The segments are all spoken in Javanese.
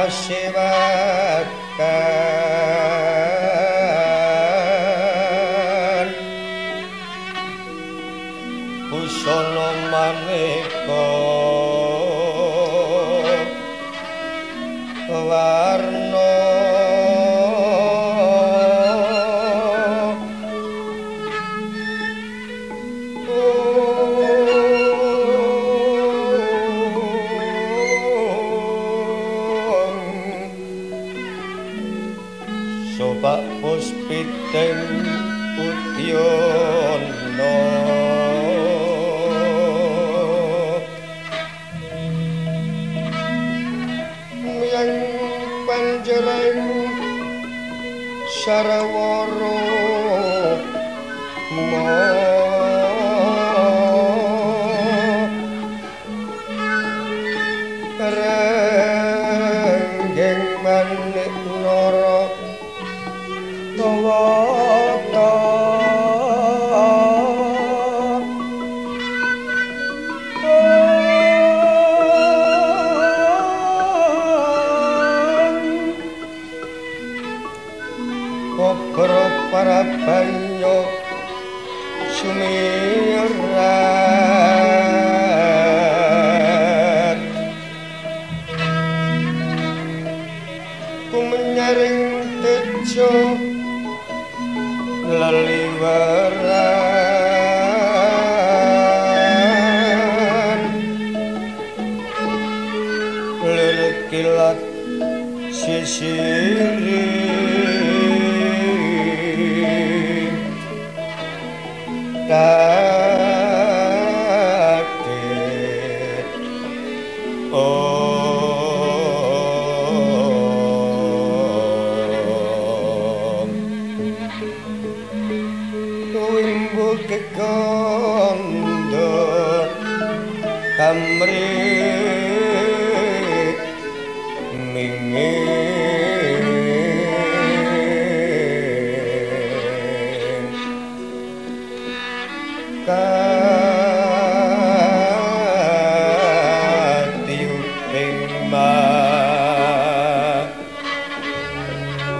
आशीर्वात् jeraimu sarwara mau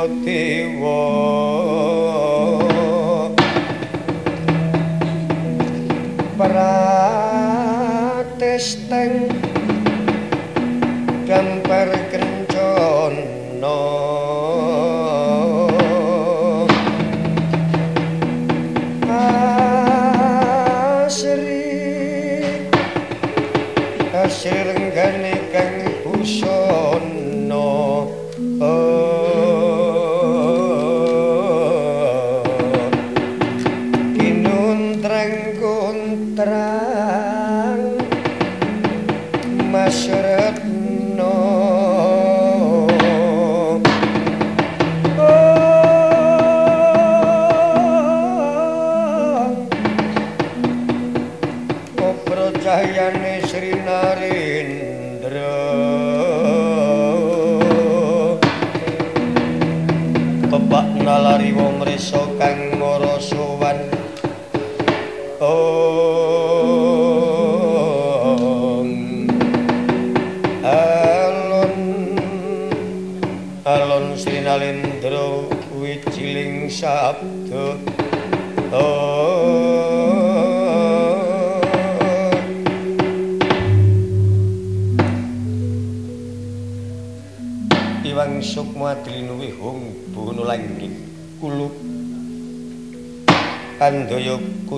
buandaya dewa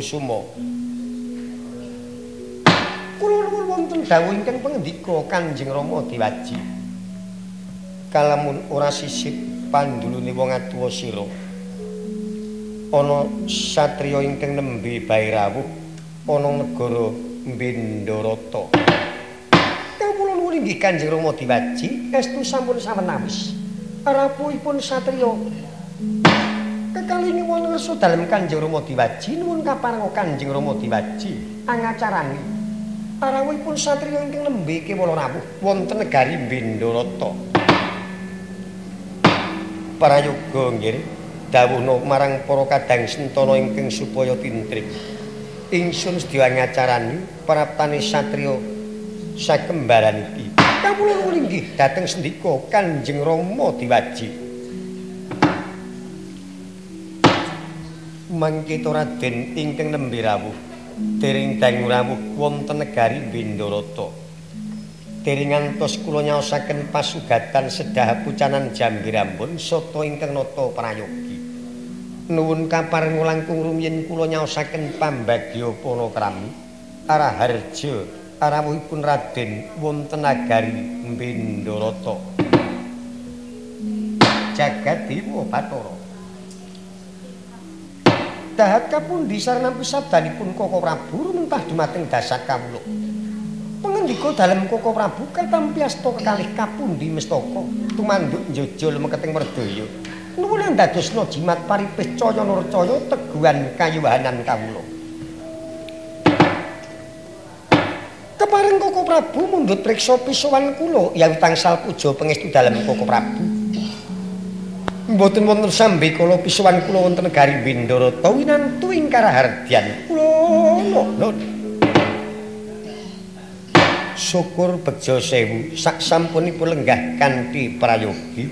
Kusuma. Kula nuwun wonten dawuh ingkang pangendika Kanjeng Rama diwaji. Kalamun ora sisip pandulune wong atuwa sira. Ana satriya ingkang nembe bae rawuh ana negara Bendarata. Kawula nuwun inggih Kanjeng Rama diwaji, estu sampun sawenawis. Rapuhipun satriya kali ini wong ngerso dalem kanjeng Rama Diwaji. Nuwun kaparenga kanjeng Rama Diwaji. Angacarani arawuhipun satriya ingkang nembe kewala rawuh. Wonten negari Bendarata Prayoga nggih. Dawuhna marang para kadang sentana ingkang supaya tintrik ingsun sedya ngacarani praptane satriya sakembaran iki kawula inggih. Dhateng sendika kanjeng Rama Diwaji mangkita Raden ingkang nembe rawuh. Dering dangu rawuh wonten negari Bendarata dering ngantos kula nyaosaken pasugatan sedah pucanan Jambirambun soto ingkang nata prayogi. Nuwun kapar ngulangkung rumiyin kula nyaosaken pambagya panakrami araharja arawuhipun Raden wonten nagari Bendarata jagat dewa Bathara dahat kapundi sarana sabdanipun Koko Prabu rumentah dumateng dasar kawula. Pangendika dalem Koko Prabu katampiasta kekalih kapundi mestaka tumanduk njojol meketing merdaya. Nuwun dadosna jimat paripih caya nurcaya teguhan kayuhanan kawula. Kepareng Koko Prabu mundhut priksa pisowan kula yen tangsal puja pangestu dalem Koko Prabu. Mboten wonten sambe kala pisuwan kula wonten negari Bindarata winantu ing karahardyan kula nuwun. Syukur bejo sewu sak sampunipun lenggah kanthi prayogi.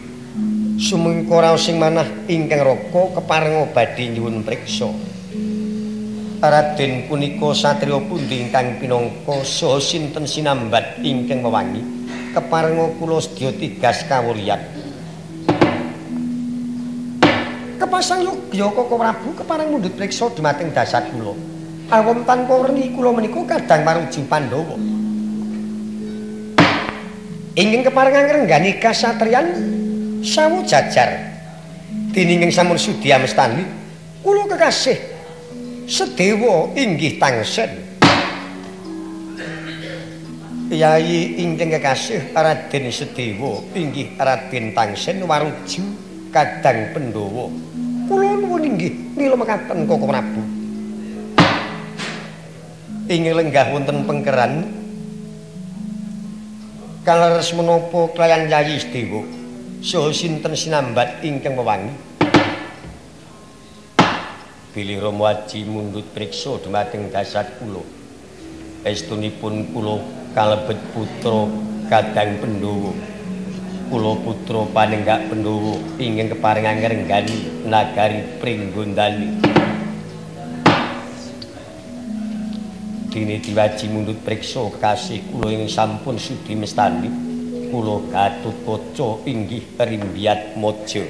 Sumengko raos sing manah ingkang raka keparenga badhe nyuwun priksa. Raden punika satriya pundi ingkang pinangka saha sinten sinambat ingkang mewangi keparenga kula sedya tigas kawulyan kepasang yogya koko prabu keparang mundut priksa dumateng dasar kula. Awon tanpa werni kula menika kadang maruji pandhawa. Ingin keparang ngrenggani kasatriyan sawu jajar. Dininging samun sudi amestani kula kekasih sedewa inggih tangsen. Yai ingkang kekasih Raden Sedewa inggih Raden Tangsen waruju kadang Pandhawa kula nuwun inggih mila mekaten Koko Prabu. Ingin lenggah wonten pengkeran kaleres menapa kelayan Yayi Sedewa? Saha sinten sinambat ingkang wewangi? Bilih Rama Aji mundhut priksa dumateng dasat kula. Estunipun kula kalebet putra kadang Pandhawa kula putra panenggak Pandhawa ingin keparingan ngrenggani nagari Pringgondani dene diwaji mundhut priksa kasih kula ing sampun sudi mestani kula Gatotkaca inggih Rimbiat Mojo.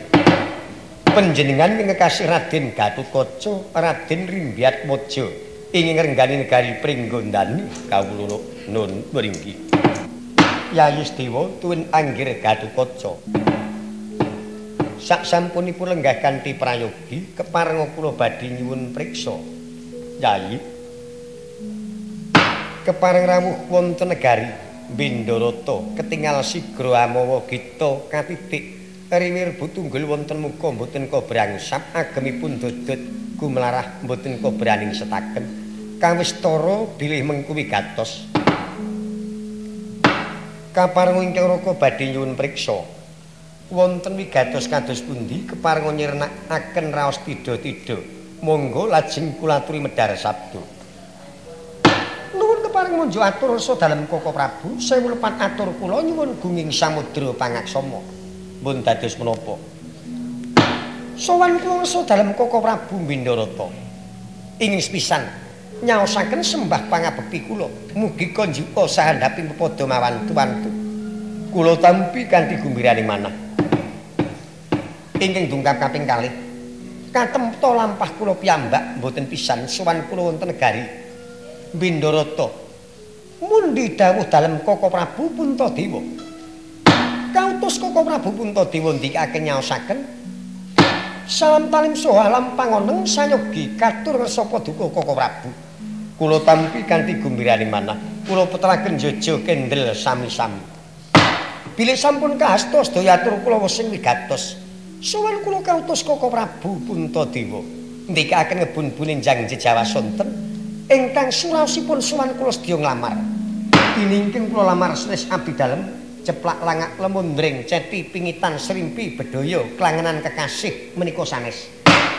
Panjenengan ngekasih Raden Gatotkaca, Raden Rimbiat Mojo ingin ngrenggani negari Pringgondani kawula nun mringgi. Yayi Dewa tuwin anggir. Sak sampunipun lenggah kanthi prayogi keparenga kula badhe nyuwun priksa. Yayi kepareng rawuh wonten negari Bindoroto ketingal sigra amawa gita katitik riwir butunggul wonten muka mboten kobrangsap agemipun dodot gumlarah mboten kobraning setaken kawistara bilih mengkuwi gatos kaparenga ingkang raka badhe nyuwun priksa wonten wigatos kados pundi keparenga nyirnakaken raos tida-tida monggo lajeng kula aturi medhar sabda paring munjo atur so dalem Koko Prabu, sewu lepat atur kula nyuwun gunging samudra pangaksama. Mun dados menapa? Sowan kula so dalem Koko Prabu Bindarata. Ing sepisan nyaosaken sembah pangabekti kula, mugi konjuka sahandhaping pepadha mawantu-wantu. Kula tampi kanthi gumbiraning manah. Ingkang dungkap kaping kalih. Katemto lampah kula piyambak mboten pisan sowan kula wonten negari Bindarata mundi dawuh dalem Koko Prabu Puntadewa kautus Koko Prabu Puntadewa ndikake nyaosaken salam talim soha alam pangoneng sayogi katur sapa duka Koko Prabu kula tampi kanthi gembirane manah. Kula petraken jojo kendel sami-sami bilih sampun kahasta sedaya atur kula wesing wigatos sowan kula kautus Koko Prabu Puntadewa. Ndikake ngebun-bunin jang jejawa sonten. Ingkang suraosipun suwan kula sedya nglamar. Diningking kula lamar sres abdi dalem ceplak langak lemundring ceti pingitan serimpi bedaya klangenan kekasih menika sanes.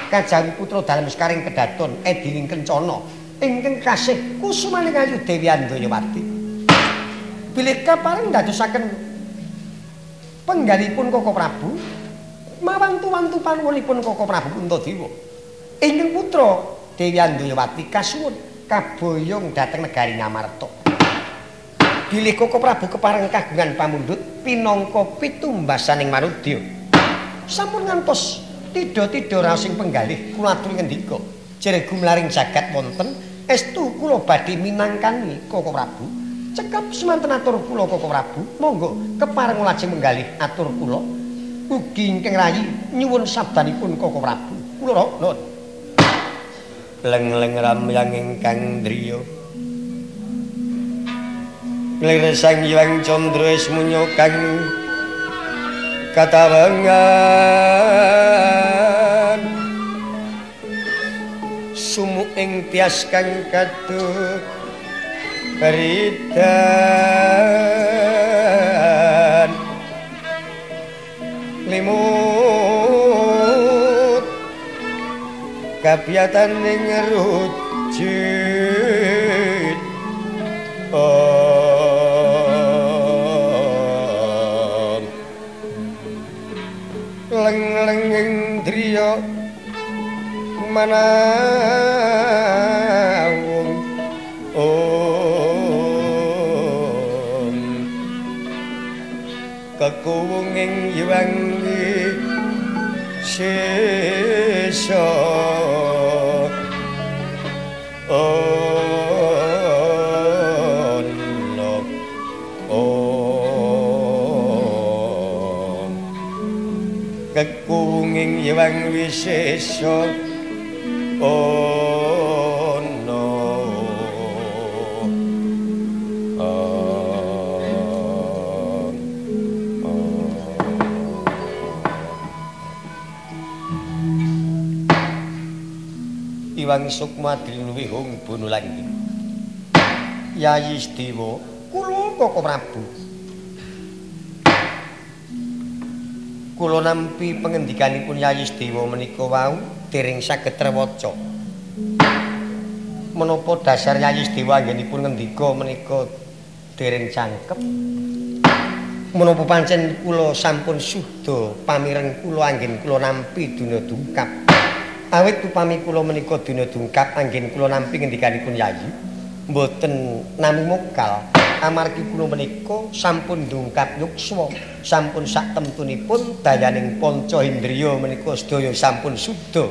Kajawi putra dalem sekaring kedaton edining kencana ingkang kasih kusumaning ayu Dewi Andayawati. Bilih kaparing dadosaken penggalipun Koko Prabu mawantu-wantu panuwunipun Koko Prabu Puntadewa. Ingkang putra Dewi Andayawati kasuwun kaboyong dhateng negari Ngamarta. Bilih Koko Prabu kepareng kagungan pamundhut pinangka pitumbasaning manudya. Sampun ngantos tida-tida raosing penggalih kula aturi ngendika, jere gumlaring jagat wonten estu kula badhe minangkani Koko Prabu. Cekap semanten atur kula Koko Prabu, monggo kepareng lajeng menggalih atur kula. Ugi ingkang rayi nyuwun sabdanipun Koko Prabu. Kula nuwun. leng-leng ramyang ingkang driya lir sang hyang candra esmunya kang katawangan sumu ing tias kang kaduk beridan. Kapiatan ning rujit. Om. Leng-leng ing driya manawung kekuwunging yuwang sesa kekunging yewang wisesa ono Iwang Sukma Drinuwihung Bunulangi Yayi Dewa kula Koko Prabu kula nampi pangendikanipun Yayi Dewa menika wau dereng saged rewaca. Menapa dasar Yayi Dewa anggenipun ngendika menika dereng cangkep? Menapa pancen kula sampun suda pamireng kula anggen kula nampi dunya dungkap. Awit upami kula menika dunya dungkap anggen kula nampi ngendikanipun Yayi mboten namung mokal. amargi kula menika sampun ndungkap yukswa sampun sak temtunipun dayaning panca indriya menika sedaya sampun suda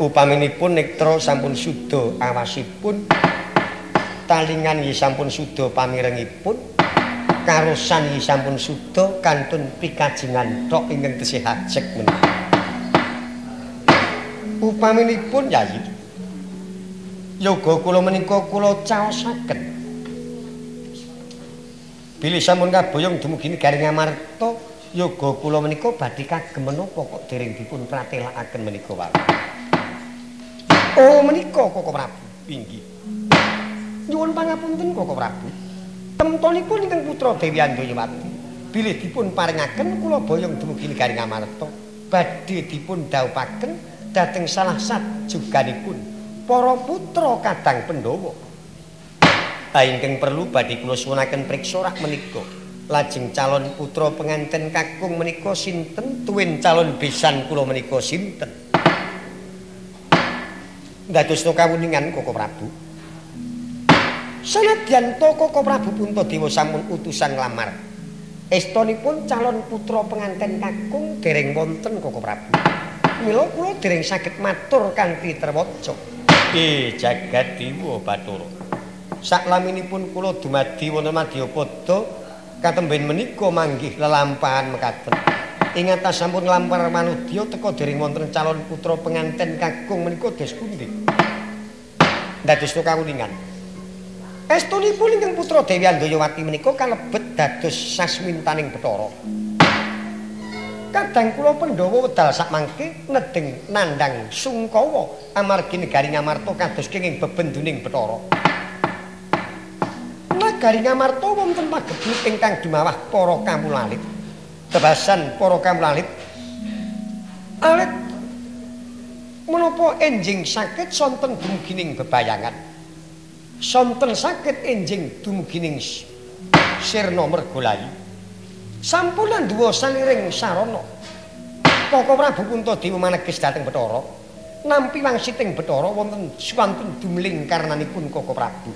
upaminipun nektra sampun suda awasipun talingan nggih sampun suda pamirengipun karosan nggih sampun suda kantun pikajengan tok ingkang tesih ajek menika upaminipun yayi yoga kula menika kula caosaken Bilih sampun kaboyong dumugi negari Ngamarta, yoga kula menika badhe kagem menapa kok dereng dipun pratelakaken menika wae. Oh menika Koko Prabu, inggih. Nyuwun pangapunten Koko Prabu. Temtonipun ingkang putra Dewi Andayawati. Bilih dipun paringaken kula boyong dumugi negari Ngamarta, badhe dipun dhawuhaken dhateng salah sajuganipun para putra kadang Pandhawa. ingkang perlu badhe kula suwunaken priksa rak menika. Lajeng calon putra penganten kakung menika sinten? Tuwin calon besan kula menika sinten? Dados to kawuningan koko prabu. Sanadyan to koko prabu puntadewa sampun utusan nglamar. Estonipun calon putra penganten kakung dereng wonten koko prabu mila kula dereng saged matur kanthi terwaca eh jagat dewa bathara saklaminipun kula dumadi wonten Madyapada katemben menika manggih lelampahan mekaten. Ing atas sampun nglampar manudya teka dering wonten calon putra penganten kakung menika des pundi. Dados kawuningan. Estunipun ingkang putra Dewi Andayawati menika kalebet dados sasmintaning Bathara. Kadang kula Pandhawa wedal sak mangke nedeng nandang Sungkawa amargi negari Ngamarta kados kenging bebenduning Bathara. nagari ngamarta wonten pagebut ingkang dumawah para kamulalit. Tebasan para kamulalit. Alit menapa enjing sakit sonten dumugining bebayangan. Sonten sakit enjing dumugining sirna mergolayu. Sampunan duwa saliring sarana. Poko Prabu Puntadewa maneges dhateng Bathara. Nampi wangsiting Bathara wonten swanten dumling karenanipun Koko Prabu.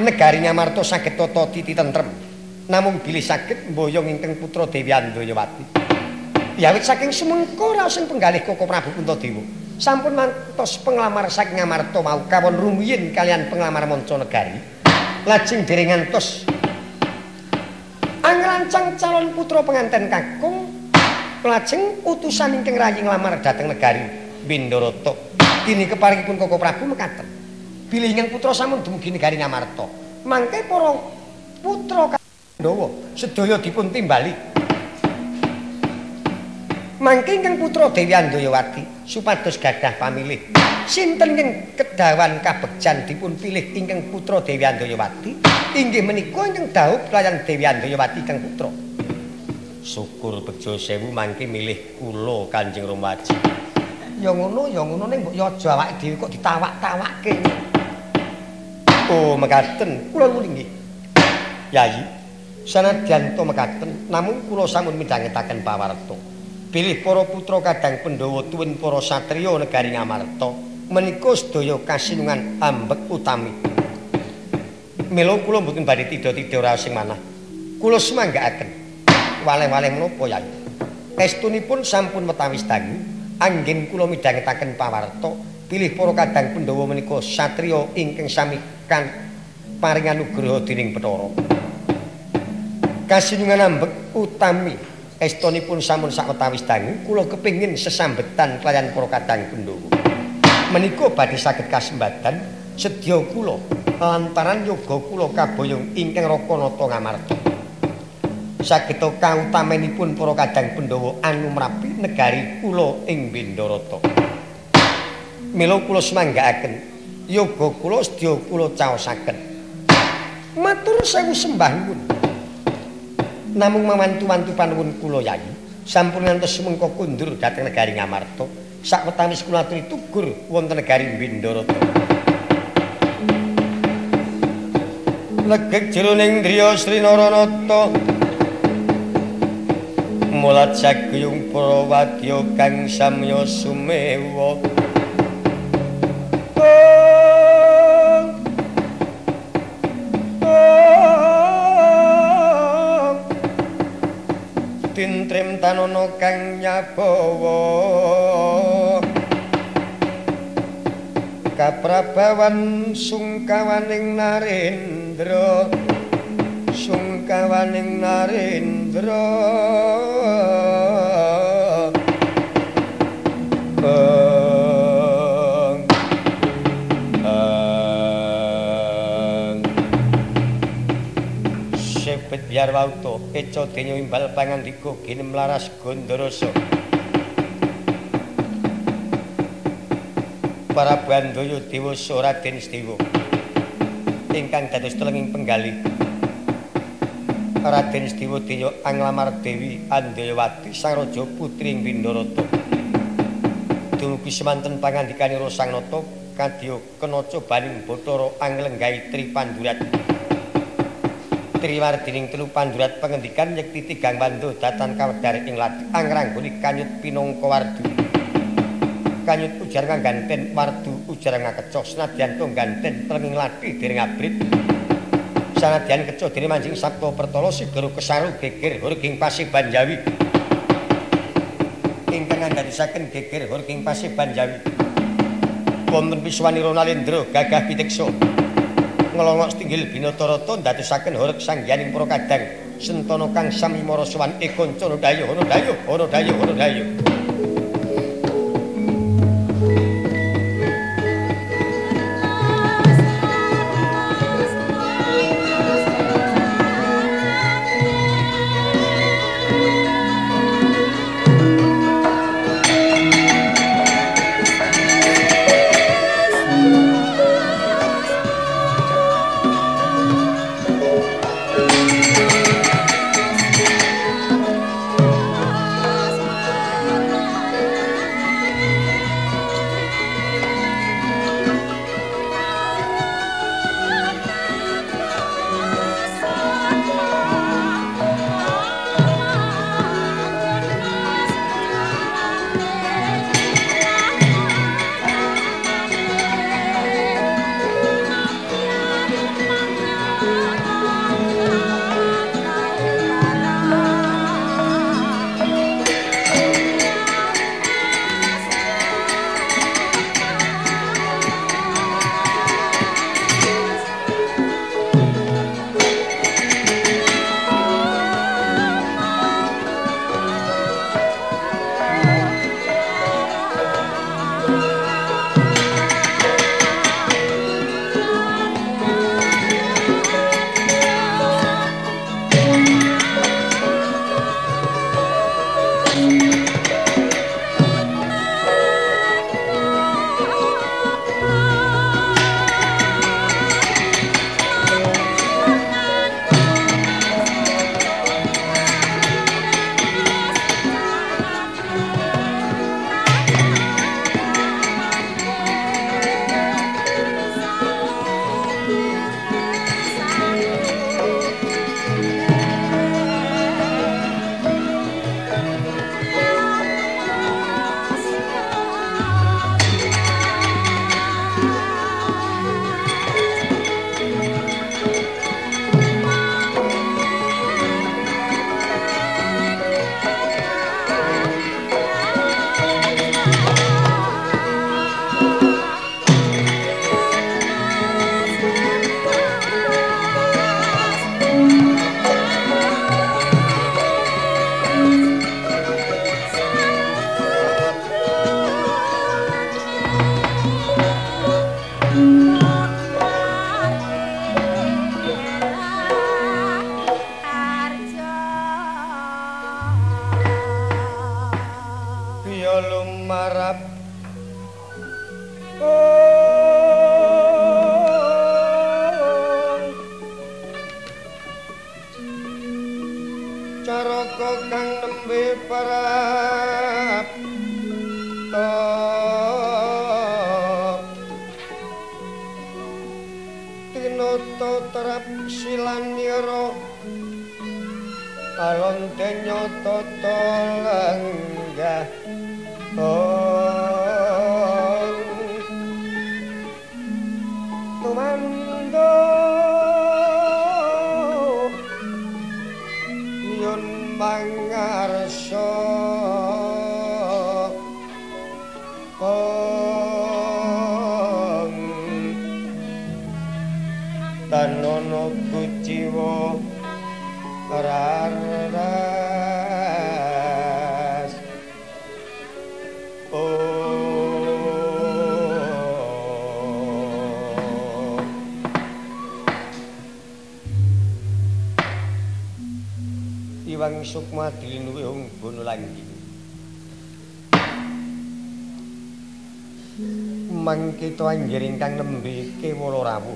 negari Ngamarta saged tata titi tentrem namung bilih saged mboyong ingkang putra Dewi Andayawati yawit saking semengko raosing penggalih Koko Prabu Puntadewa sampun mantos penglamar saking Ngamarta mau kawon rumiyin kalian penglamar manca negari lajeng dereng ngantos angrancang calon putra penganten kakung lajeng utusan ingkang rayi nglamar dhateng negari Bindarata kini keparingipun Koko Prabu mekaten bilih ingkang putra sampun dumugi negari Ngamarta. Mangke para putra Pandhawa sedaya dipun timbali. Mangke ingkang putra Dewi Andayawati supados gadah pamilih. Sinten ing kedawan kabegjan dipun pilih ingkang putra Dewi Andayawati? Inggih menika ingkang dawuh kaliyan Dewi Andayawati kang putra. Syukur bejo sewu mangke milih kula Kanjeng Romaji. Ya ngono, ya ngono ning mbok ya aja awake dhewe kok ditawak-tawakke. Oh, mekaten. Kula nuwun nggih. Yayi, sanadyan to mekaten, namung kula sampun midhangetaken pawarta. Bilih para putra kadang Pandhawa tuwin para satriya negari Ngamarta, menika sedaya kasinungan ambek utami. Mila kula mboten badhe tida-tida ora sing manah. Kula semanggaaken. Waleh-waleh menapa, Yayi? Estunipun sampun metawis dangu, anggen kula midhangetaken pawarta. Bilih para kadang Pandhawa menika satriya ingkang sami kan paring anugraha dening Bathara. Kasinungan ambek utami estunipun sampun sawetawis dangu kula kepingin sesambetan kalian para kadang Pandhawa. Menika badhe saged kasembadan sedya kula lantaran yoga kula kaboyong ingkang Rakanata Ngamarta. Saged kautamenipun para kadang Pandhawa anu mrapi negari kula ing Bindarata. Mila kula semanggaaken yoga kula sedya kula caosaken. Matur sewu sembah nuwun. Namung mawantu-wantu panuwun kula Yayi, sampun ngantos mengko kundur dhateng negari Ngamarta. Sakwetawis kula aturi tugur wonten negari Bindarata. Legek jroning driya Sri Naranata. Mulat jaguyung prawadya kang samya sumewa. Tintrim tanono kang nyabawa. Kaprabawan sungkawaning narendra. Sungkawaning narendra. Biar wauto keco denyo imbal pangandika ginem laras gondoroso. Para bandoyo dewa soraden sedewa ingkang dados telenging penggali. Raden Sedewa Dewa Anglamar Dewi Andayawati Sang Raja Putri ing Bindorata dumugi semanten pangandikanira Sang Nata kadya kena cobaning Bathara Anglenggahi Tripandurat triwardining telu pandurat pengendikan yekti tigang bandu datan kawedar ing lati angranggoni kanyut pinongko wardu. Kanyut ujar ngangganten wardu ujar ngakecok senadyan tongganten telenging lati diri ngabrit senadyan kecok diri manjing sabto pertolo siguru kesaru geger hurging pasi banjawi. Ingkang ngandadisaken geger hurging pasi banjawi. Wonten piswani ronalindro gagah pitekso ngelongok setinggil binotorata ndadosaken horeg sangyaning para kadang sentana kang sami marasawan e kanca dayo ono dayo ono dayo ono dayo alon denyo toto Iwang Sukma diluwe wong bono langgi Mangkita anggir ingkang nembe kewala rawuh.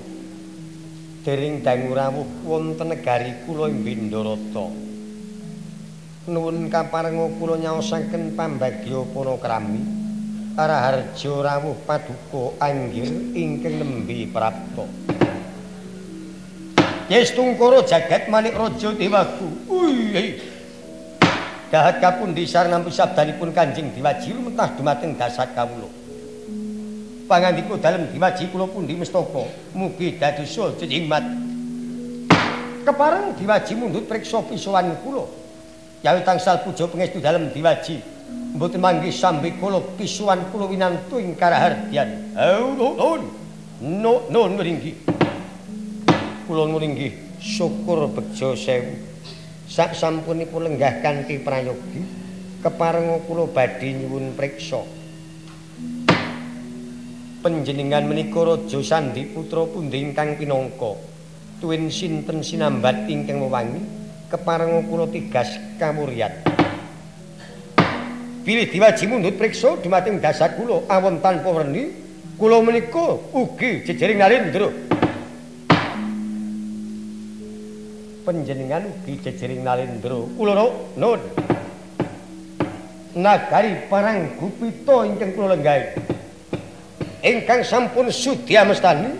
Dering dangu rawuh wonten negari kula Bindarata Nuwun kaparenga kula nyaosaken pambagya panakrami. Araharja rawuh paduka anggir ingkang nembe prapta. Yes tungkara jagat manik raja dewaku. Wih. Dahat kapundi sarnampi sabdanipun Kanjeng Dewaji lumetah dumateng dasar kawula. Pangandika dalem Dewaji kula pundi mestaka mugi dadosa jejimat. Kepareng Dewaji mundhut priksa pisuwan kula. Yawi tangsal puja pangestu dalem Dewaji. Mboten manggih sambe kula pisuwan kula winantu ing karahardyan. Oh, nun. No, nun mringgi. kula nulinggih syukur bejo sewu sak sampunipun lenggah kanthi prayogi keparenga kula badhe nyuwun priksa. Panjenengan menika raja sandi putra pundi ingkang pinangka. Tuwin sinten sinambat ingkang wewangi keparenga kula tigas kamuryan. Pilih diwaji mundut priksa dumateng dasar kula. Awon tanpa werni kula menika ugi jejering narendra panjenengan ugi jejering Nalendra. Kula nun. Nagari parang gupita ingkang kula lenggahi. Ingkang sampun sudi amestani.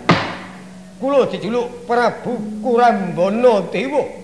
Kula dijuluk Prabu Kurambana Dewa.